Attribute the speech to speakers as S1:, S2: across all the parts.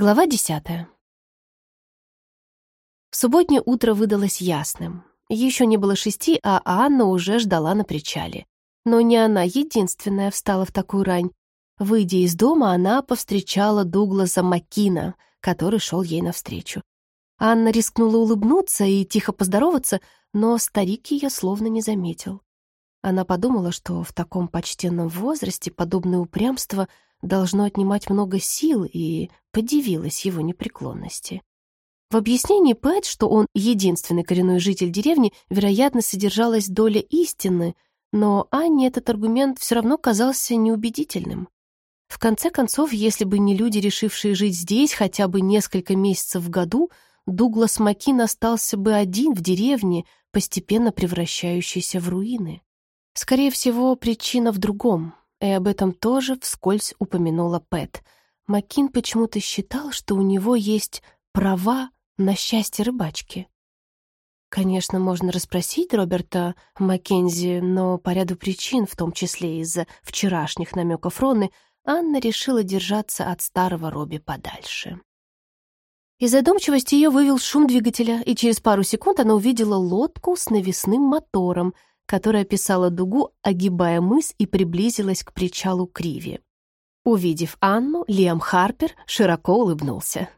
S1: Глава десятая. Субботнее утро выдалось ясным. Еще не было шести, а Анна уже ждала на причале. Но не она единственная встала в такую рань. Выйдя из дома, она повстречала Дугласа Маккина, который шел ей навстречу. Анна рискнула улыбнуться и тихо поздороваться, но старик ее словно не заметил. Она подумала, что в таком почтенном возрасте подобное упрямство — должно отнимать много сил, и подивилась его непреклонности. В объяснении Пэт, что он единственный коренной житель деревни, вероятно, содержалась доля истины, но Анне этот аргумент все равно казался неубедительным. В конце концов, если бы не люди, решившие жить здесь хотя бы несколько месяцев в году, Дуглас Макин остался бы один в деревне, постепенно превращающейся в руины. Скорее всего, причина в другом и об этом тоже вскользь упомянула Пэт. Макин почему-то считал, что у него есть права на счастье рыбачки. Конечно, можно расспросить Роберта Маккензи, но по ряду причин, в том числе из-за вчерашних намеков Роны, Анна решила держаться от старого Робби подальше. Из задумчивости ее вывел шум двигателя, и через пару секунд она увидела лодку с навесным мотором — которая писала дугу, огибая мыс и приблизилась к причалу Криви. Увидев Анну, Лиам Харпер широко улыбнулся.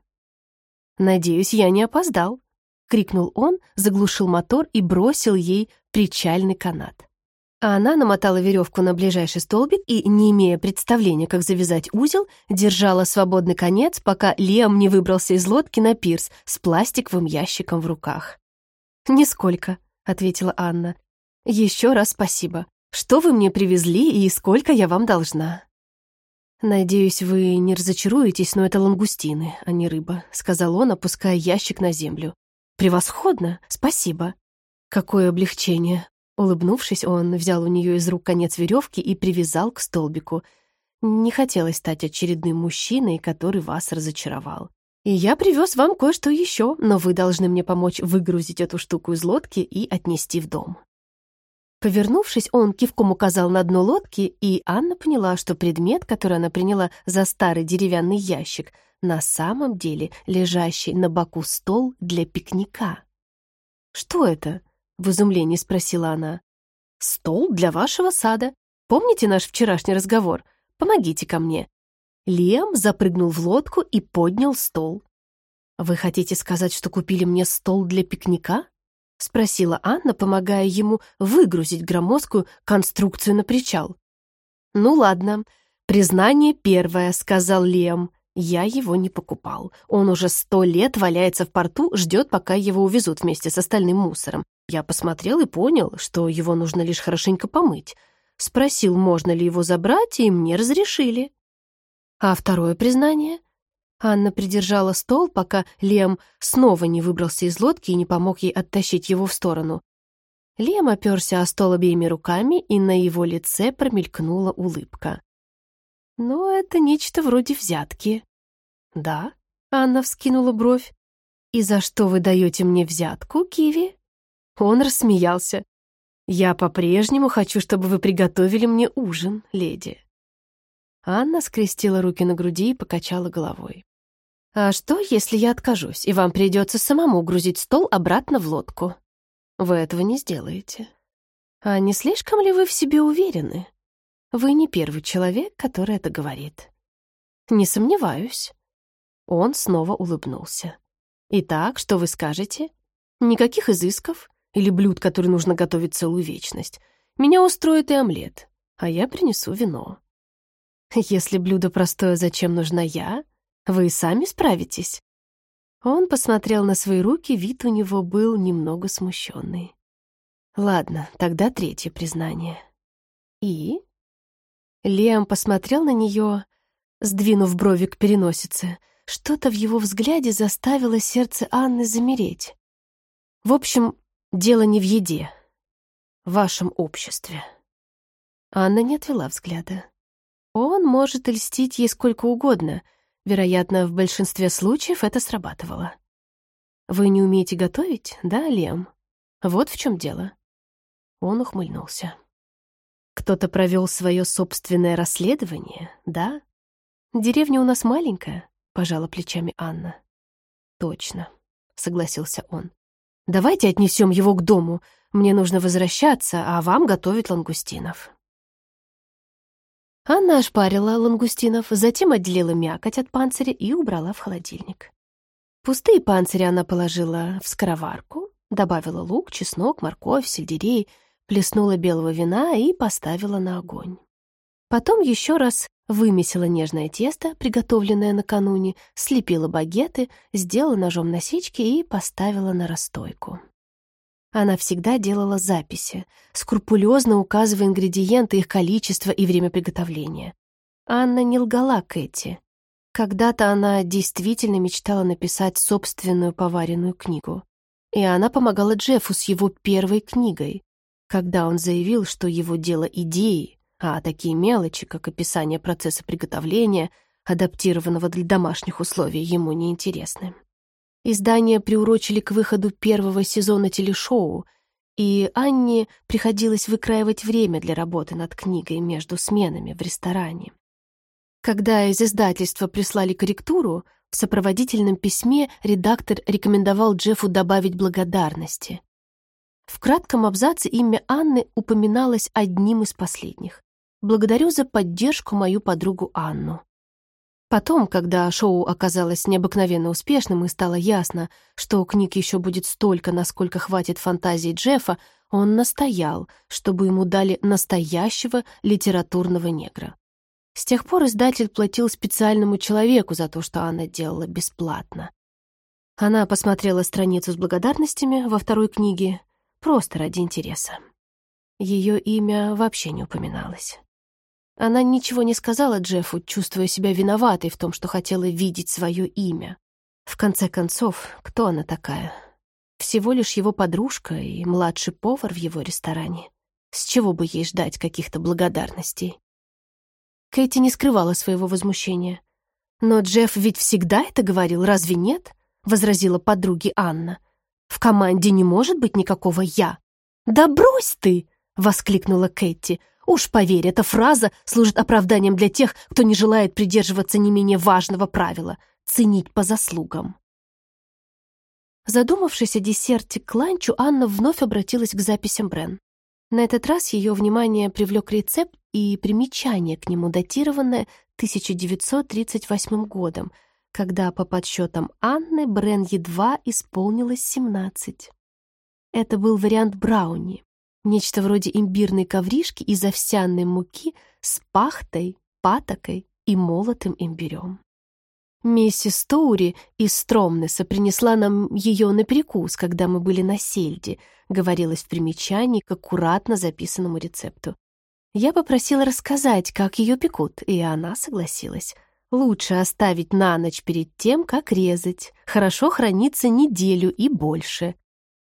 S1: «Надеюсь, я не опоздал», — крикнул он, заглушил мотор и бросил ей причальный канат. А она намотала веревку на ближайший столбик и, не имея представления, как завязать узел, держала свободный конец, пока Лиам не выбрался из лодки на пирс с пластиковым ящиком в руках. «Нисколько», — ответила Анна. Еще раз спасибо. Что вы мне привезли и сколько я вам должна?» «Надеюсь, вы не разочаруетесь, но это лангустины, а не рыба», — сказал он, опуская ящик на землю. «Превосходно! Спасибо!» «Какое облегчение!» Улыбнувшись, он взял у нее из рук конец веревки и привязал к столбику. «Не хотелось стать очередным мужчиной, который вас разочаровал. И я привез вам кое-что еще, но вы должны мне помочь выгрузить эту штуку из лодки и отнести в дом». Повернувшись, он кивком указал на дно лодки, и Анна поняла, что предмет, который она приняла за старый деревянный ящик, на самом деле лежащий на боку стол для пикника. «Что это?» — в изумлении спросила она. «Стол для вашего сада. Помните наш вчерашний разговор? Помогите ко мне». Лиам запрыгнул в лодку и поднял стол. «Вы хотите сказать, что купили мне стол для пикника?» — спросила Анна, помогая ему выгрузить громоздкую конструкцию на причал. «Ну ладно, признание первое», — сказал Лем. «Я его не покупал. Он уже сто лет валяется в порту, ждет, пока его увезут вместе с остальным мусором. Я посмотрел и понял, что его нужно лишь хорошенько помыть. Спросил, можно ли его забрать, и мне разрешили». «А второе признание?» Анна придержала стол, пока Лем снова не выбрался из лодки и не помог ей оттащить его в сторону. Лем оперся о стол обеими руками, и на его лице промелькнула улыбка. «Но это нечто вроде взятки». «Да?» — Анна вскинула бровь. «И за что вы даете мне взятку, Киви?» Он рассмеялся. «Я по-прежнему хочу, чтобы вы приготовили мне ужин, леди». Анна скрестила руки на груди и покачала головой. «А что, если я откажусь, и вам придется самому грузить стол обратно в лодку?» «Вы этого не сделаете». «А не слишком ли вы в себе уверены? Вы не первый человек, который это говорит». «Не сомневаюсь». Он снова улыбнулся. «Итак, что вы скажете? Никаких изысков? Или блюд, которые нужно готовить целую вечность? Меня устроит и омлет, а я принесу вино». «Если блюдо простое, зачем нужна я?» Вы сами справитесь?» Он посмотрел на свои руки, вид у него был немного смущенный. «Ладно, тогда третье признание». «И?» Лиам посмотрел на нее, сдвинув брови к переносице. Что-то в его взгляде заставило сердце Анны замереть. «В общем, дело не в еде, в вашем обществе». Анна не отвела взгляда. Он может льстить ей сколько угодно — Вероятно, в большинстве случаев это срабатывало. «Вы не умеете готовить, да, Лем? Вот в чем дело». Он ухмыльнулся. «Кто-то провел свое собственное расследование, да? Деревня у нас маленькая, пожала плечами Анна. Точно, согласился он. Давайте отнесем его к дому. Мне нужно возвращаться, а вам готовить лангустинов. Анна ошпарила лангустинов, затем отделила мякоть от панциря и убрала в холодильник. Пустые панцири она положила в скороварку, добавила лук, чеснок, морковь, сельдерей, плеснула белого вина и поставила на огонь. Потом еще раз вымесила нежное тесто, приготовленное накануне, слепила багеты, сделала ножом насечки и поставила на расстойку. Она всегда делала записи, скрупулезно указывая ингредиенты, их количество и время приготовления. Анна не лгала Кэти. Когда-то она действительно мечтала написать собственную поваренную книгу. И она помогала Джеффу с его первой книгой, когда он заявил, что его дело идеи, а такие мелочи, как описание процесса приготовления, адаптированного для домашних условий, ему не интересны. Издание приурочили к выходу первого сезона телешоу, и Анне приходилось выкраивать время для работы над книгой между сменами в ресторане. Когда из издательства прислали корректуру, в сопроводительном письме редактор рекомендовал Джеффу добавить благодарности. В кратком абзаце имя Анны упоминалось одним из последних. «Благодарю за поддержку мою подругу Анну». Потом, когда шоу оказалось необыкновенно успешным и стало ясно, что книг еще будет столько, насколько хватит фантазии Джеффа, он настоял, чтобы ему дали настоящего литературного негра. С тех пор издатель платил специальному человеку за то, что Анна делала бесплатно. Она посмотрела страницу с благодарностями во второй книге, просто ради интереса. Ее имя вообще не упоминалось. Она ничего не сказала Джеффу, чувствуя себя виноватой в том, что хотела видеть свое имя. В конце концов, кто она такая? Всего лишь его подружка и младший повар в его ресторане. С чего бы ей ждать каких-то благодарностей? Кэти не скрывала своего возмущения. «Но Джефф ведь всегда это говорил, разве нет?» — возразила подруге Анна. «В команде не может быть никакого «я». «Да брось ты!» — воскликнула Кэти. Уж поверь, эта фраза служит оправданием для тех, кто не желает придерживаться не менее важного правила — ценить по заслугам. Задумавшись о десерте к ланчу, Анна вновь обратилась к записям Брен. На этот раз ее внимание привлек рецепт и примечание к нему, датированное 1938 годом, когда, по подсчетам Анны, Брен едва исполнилось 17. Это был вариант брауни. Нечто вроде имбирной ковришки из овсяной муки с пахтой, патокой и молотым имбирем. Миссис Тоури из Стромнеса принесла нам ее на перекус, когда мы были на сельде, говорилось в примечании к аккуратно записанному рецепту. Я попросила рассказать, как ее пекут, и она согласилась. Лучше оставить на ночь перед тем, как резать. Хорошо хранится неделю и больше.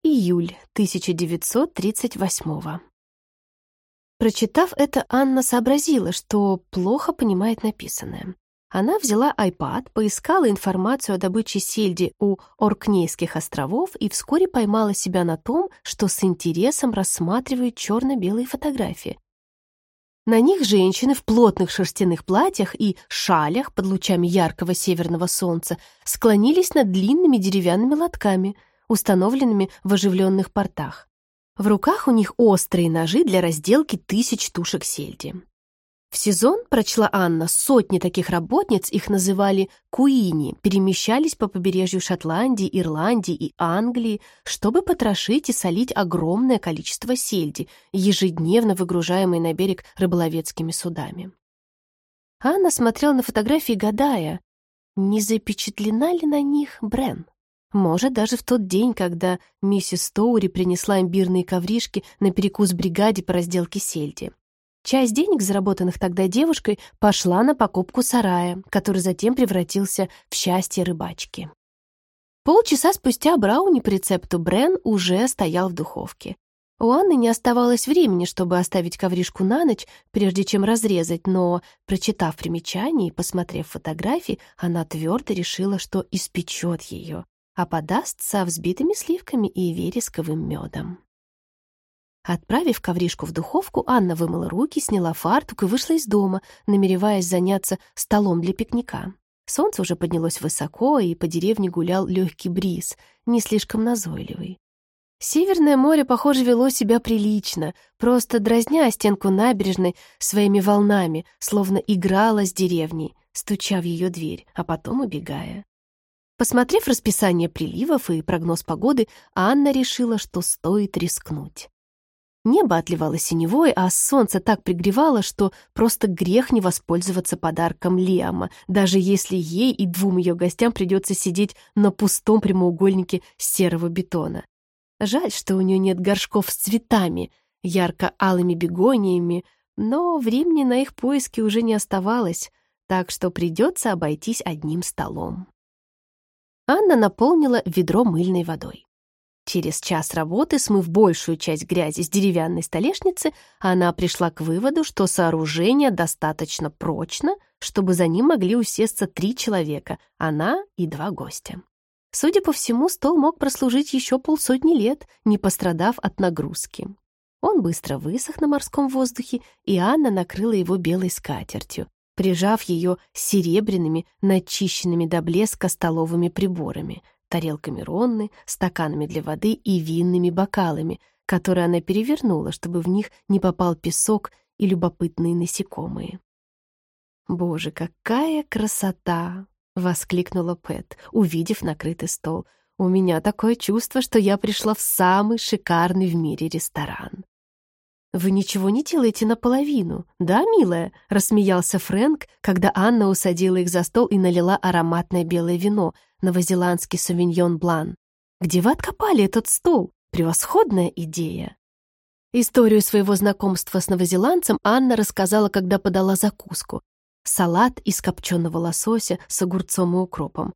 S1: Июль 1938 Прочитав это, Анна сообразила, что плохо понимает написанное. Она взяла iPad, поискала информацию о добыче сельди у Оркнейских островов и вскоре поймала себя на том, что с интересом рассматривает черно-белые фотографии. На них женщины в плотных шерстяных платьях и шалях под лучами яркого северного солнца склонились над длинными деревянными лотками — установленными в оживленных портах. В руках у них острые ножи для разделки тысяч тушек сельди. В сезон, прочла Анна, сотни таких работниц, их называли куини, перемещались по побережью Шотландии, Ирландии и Англии, чтобы потрошить и солить огромное количество сельди, ежедневно выгружаемой на берег рыболовецкими судами. Анна смотрела на фотографии, гадая, не запечатлена ли на них Брен. Может, даже в тот день, когда миссис Стоури принесла имбирные ковришки на перекус бригаде по разделке сельди. Часть денег, заработанных тогда девушкой, пошла на покупку сарая, который затем превратился в счастье рыбачки. Полчаса спустя брауни по рецепту Брен уже стоял в духовке. У Анны не оставалось времени, чтобы оставить ковришку на ночь, прежде чем разрезать, но, прочитав примечание и посмотрев фотографии, она твердо решила, что испечет ее а подаст со взбитыми сливками и вересковым медом. Отправив ковришку в духовку, Анна вымыла руки, сняла фартук и вышла из дома, намереваясь заняться столом для пикника. Солнце уже поднялось высоко, и по деревне гулял легкий бриз, не слишком назойливый. Северное море, похоже, вело себя прилично, просто дразня стенку набережной своими волнами, словно играла с деревней, стуча в ее дверь, а потом убегая. Посмотрев расписание приливов и прогноз погоды, Анна решила, что стоит рискнуть. Небо отливало синевой, а солнце так пригревало, что просто грех не воспользоваться подарком Лиама, даже если ей и двум ее гостям придется сидеть на пустом прямоугольнике серого бетона. Жаль, что у нее нет горшков с цветами, ярко-алыми бегониями, но времени на их поиски уже не оставалось, так что придется обойтись одним столом. Анна наполнила ведро мыльной водой. Через час работы, смыв большую часть грязи с деревянной столешницы, она пришла к выводу, что сооружение достаточно прочно, чтобы за ним могли усесться три человека, она и два гостя. Судя по всему, стол мог прослужить еще полсотни лет, не пострадав от нагрузки. Он быстро высох на морском воздухе, и Анна накрыла его белой скатертью, прижав ее серебряными, начищенными до блеска столовыми приборами, тарелками Ронны, стаканами для воды и винными бокалами, которые она перевернула, чтобы в них не попал песок и любопытные насекомые. «Боже, какая красота!» — воскликнула Пэт, увидев накрытый стол. «У меня такое чувство, что я пришла в самый шикарный в мире ресторан». «Вы ничего не делаете наполовину, да, милая?» — рассмеялся Фрэнк, когда Анна усадила их за стол и налила ароматное белое вино, новозеландский савиньон блан. «Где вы откопали этот стол? Превосходная идея!» Историю своего знакомства с новозеландцем Анна рассказала, когда подала закуску. Салат из копченого лосося с огурцом и укропом.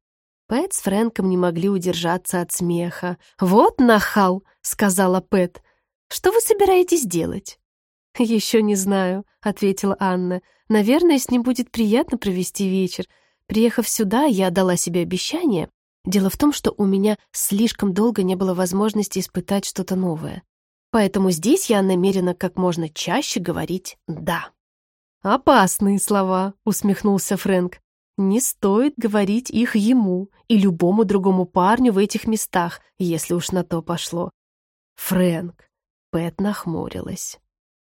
S1: Пэт с Фрэнком не могли удержаться от смеха. «Вот нахал!» — сказала Пэт. «Что вы собираетесь делать?» «Еще не знаю», — ответила Анна. «Наверное, с ним будет приятно провести вечер. Приехав сюда, я дала себе обещание. Дело в том, что у меня слишком долго не было возможности испытать что-то новое. Поэтому здесь я намерена как можно чаще говорить «да». «Опасные слова», — усмехнулся Фрэнк. «Не стоит говорить их ему и любому другому парню в этих местах, если уж на то пошло». «Фрэнк», — Пэт нахмурилась.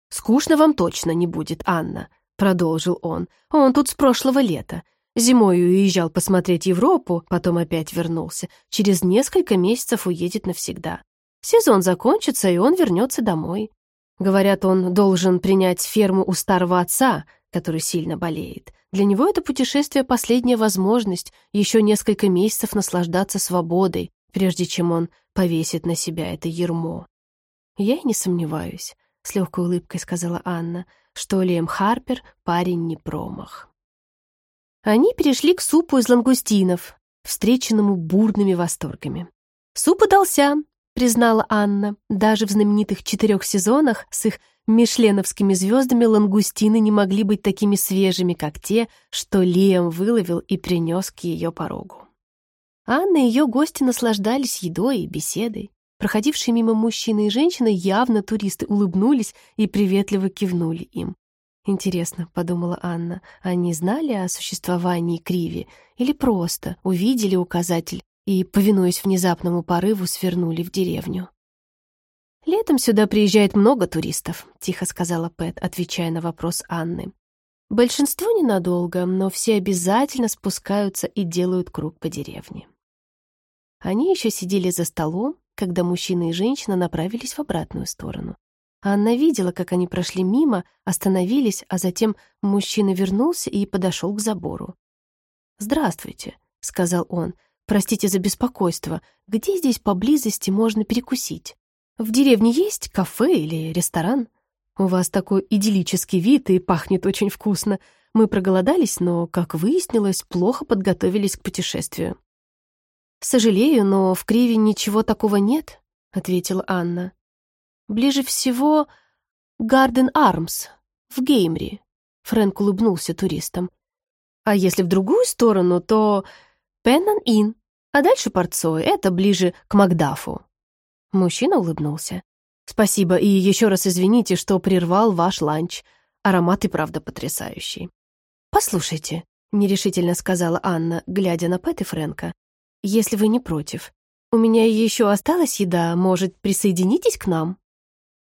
S1: «Скучно вам точно не будет, Анна», — продолжил он. «Он тут с прошлого лета. Зимой уезжал посмотреть Европу, потом опять вернулся. Через несколько месяцев уедет навсегда. Сезон закончится, и он вернется домой. Говорят, он должен принять ферму у старого отца, который сильно болеет. Для него это путешествие — последняя возможность еще несколько месяцев наслаждаться свободой, прежде чем он повесит на себя это ермо. «Я и не сомневаюсь», — с легкой улыбкой сказала Анна, что Лиэм Харпер — парень не промах. Они перешли к супу из лангустинов, встреченному бурными восторгами. «Суп удался», — признала Анна. Даже в знаменитых четырех сезонах с их мишленовскими звездами лангустины не могли быть такими свежими, как те, что Лиам выловил и принес к ее порогу. Анна и ее гости наслаждались едой и беседой. Проходившие мимо мужчины и женщины явно туристы улыбнулись и приветливо кивнули им. Интересно, подумала Анна, они знали о существовании Криви или просто увидели указатель и, повинуясь внезапному порыву, свернули в деревню? «Летом сюда приезжает много туристов», — тихо сказала Пэт, отвечая на вопрос Анны. «Большинство ненадолго, но все обязательно спускаются и делают круг по деревне». Они еще сидели за столом, когда мужчина и женщина направились в обратную сторону. Анна видела, как они прошли мимо, остановились, а затем мужчина вернулся и подошел к забору. «Здравствуйте», — сказал он. «Простите за беспокойство. Где здесь поблизости можно перекусить? В деревне есть кафе или ресторан? У вас такой идиллический вид и пахнет очень вкусно. Мы проголодались, но, как выяснилось, плохо подготовились к путешествию». «Сожалею, но в Криве ничего такого нет», — ответила Анна. Ближе всего Гарден Армс в Геймри. Фрэнк улыбнулся туристам. А если в другую сторону, то Пеннан Ин, а дальше Порцой, это ближе к Макдафу. Мужчина улыбнулся. Спасибо и еще раз извините, что прервал ваш ланч. Аромат и правда потрясающий. Послушайте, нерешительно сказала Анна, глядя на Пэт и Фрэнка. «Если вы не против. У меня еще осталась еда, может, присоединитесь к нам?»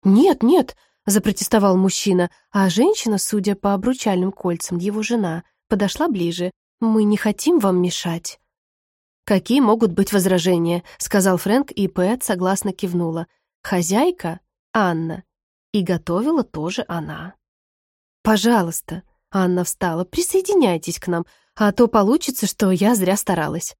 S1: «Нет, нет», — запротестовал мужчина, а женщина, судя по обручальным кольцам, его жена, подошла ближе. «Мы не хотим вам мешать». «Какие могут быть возражения?» — сказал Фрэнк, и Пэт согласно кивнула. «Хозяйка — Анна, и готовила тоже она». «Пожалуйста», — Анна встала, — «присоединяйтесь к нам, а то получится, что я зря старалась».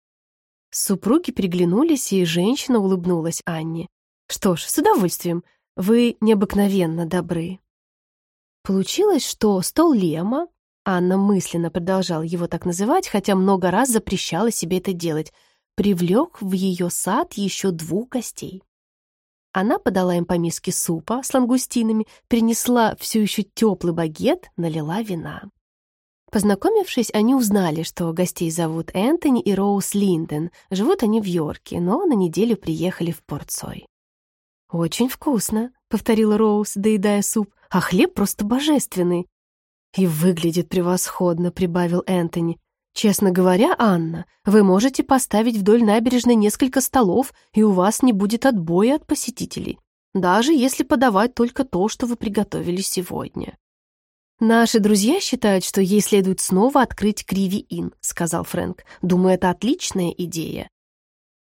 S1: Супруги приглянулись, и женщина улыбнулась Анне. «Что ж, с удовольствием. Вы необыкновенно добры». Получилось, что стол Лема, Анна мысленно продолжала его так называть, хотя много раз запрещала себе это делать, привлек в ее сад еще двух гостей. Она подала им по миске супа с лангустинами, принесла все еще теплый багет, налила вина. Познакомившись, они узнали, что гостей зовут Энтони и Роуз Линден. Живут они в Йорке, но на неделю приехали в Порт-Сой. «Очень вкусно», — повторила Роуз, доедая суп. «А хлеб просто божественный». «И выглядит превосходно», — прибавил Энтони. «Честно говоря, Анна, вы можете поставить вдоль набережной несколько столов, и у вас не будет отбоя от посетителей, даже если подавать только то, что вы приготовили сегодня». «Наши друзья считают, что ей следует снова открыть Криви-Ин», — сказал Фрэнк. «Думаю, это отличная идея».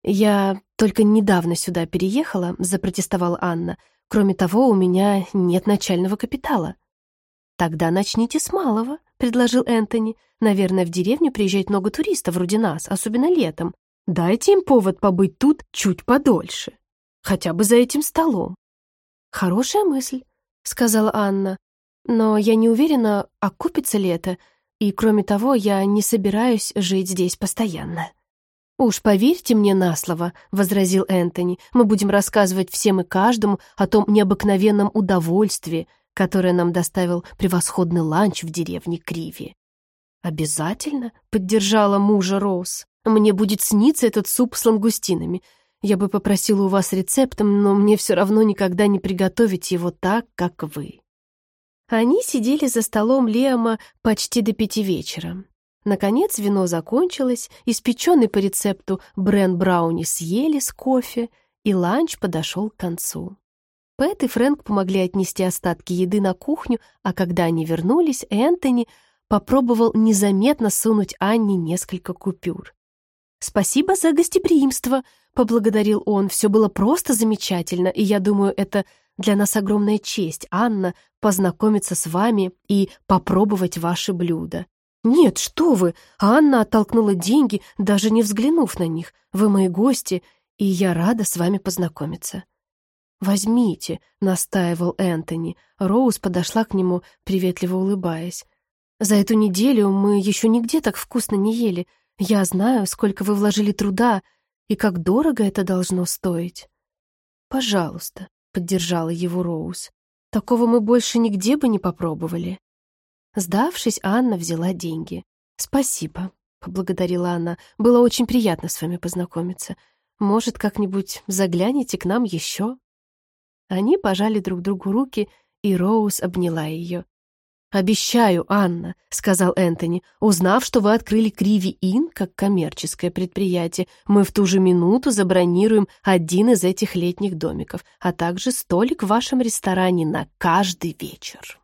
S1: «Я только недавно сюда переехала», — запротестовала Анна. «Кроме того, у меня нет начального капитала». «Тогда начните с малого», — предложил Энтони. «Наверное, в деревню приезжает много туристов вроде нас, особенно летом. Дайте им повод побыть тут чуть подольше. Хотя бы за этим столом». «Хорошая мысль», — сказала Анна. «Но я не уверена, окупится ли это, и, кроме того, я не собираюсь жить здесь постоянно». «Уж поверьте мне на слово», — возразил Энтони, «мы будем рассказывать всем и каждому о том необыкновенном удовольствии, которое нам доставил превосходный ланч в деревне Криви». «Обязательно», — поддержала мужа Роуз. «Мне будет сниться этот суп с лангустинами. Я бы попросила у вас рецептом, но мне все равно никогда не приготовить его так, как вы». Они сидели за столом Лема почти до пяти вечера. Наконец вино закончилось, испеченный по рецепту брен-брауни съели с кофе, и ланч подошел к концу. Пэт и Фрэнк помогли отнести остатки еды на кухню, а когда они вернулись, Энтони попробовал незаметно сунуть Анне несколько купюр. «Спасибо за гостеприимство», — поблагодарил он. «Все было просто замечательно, и я думаю, это для нас огромная честь, Анна, познакомиться с вами и попробовать ваши блюда. «Нет, что вы!» Анна оттолкнула деньги, даже не взглянув на них. «Вы мои гости, и я рада с вами познакомиться». «Возьмите», — настаивал Энтони. Роуз подошла к нему, приветливо улыбаясь. «За эту неделю мы еще нигде так вкусно не ели. Я знаю, сколько вы вложили труда и как дорого это должно стоить». «Пожалуйста», — поддержала его Роуз. «Такого мы больше нигде бы не попробовали». Сдавшись, Анна взяла деньги. «Спасибо», — поблагодарила она. «Было очень приятно с вами познакомиться. Может, как-нибудь загляните к нам еще?» Они пожали друг другу руки, и Роуз обняла ее. «Обещаю, Анна», — сказал Энтони, «узнав, что вы открыли Криви Ин как коммерческое предприятие, мы в ту же минуту забронируем один из этих летних домиков, а также столик в вашем ресторане на каждый вечер».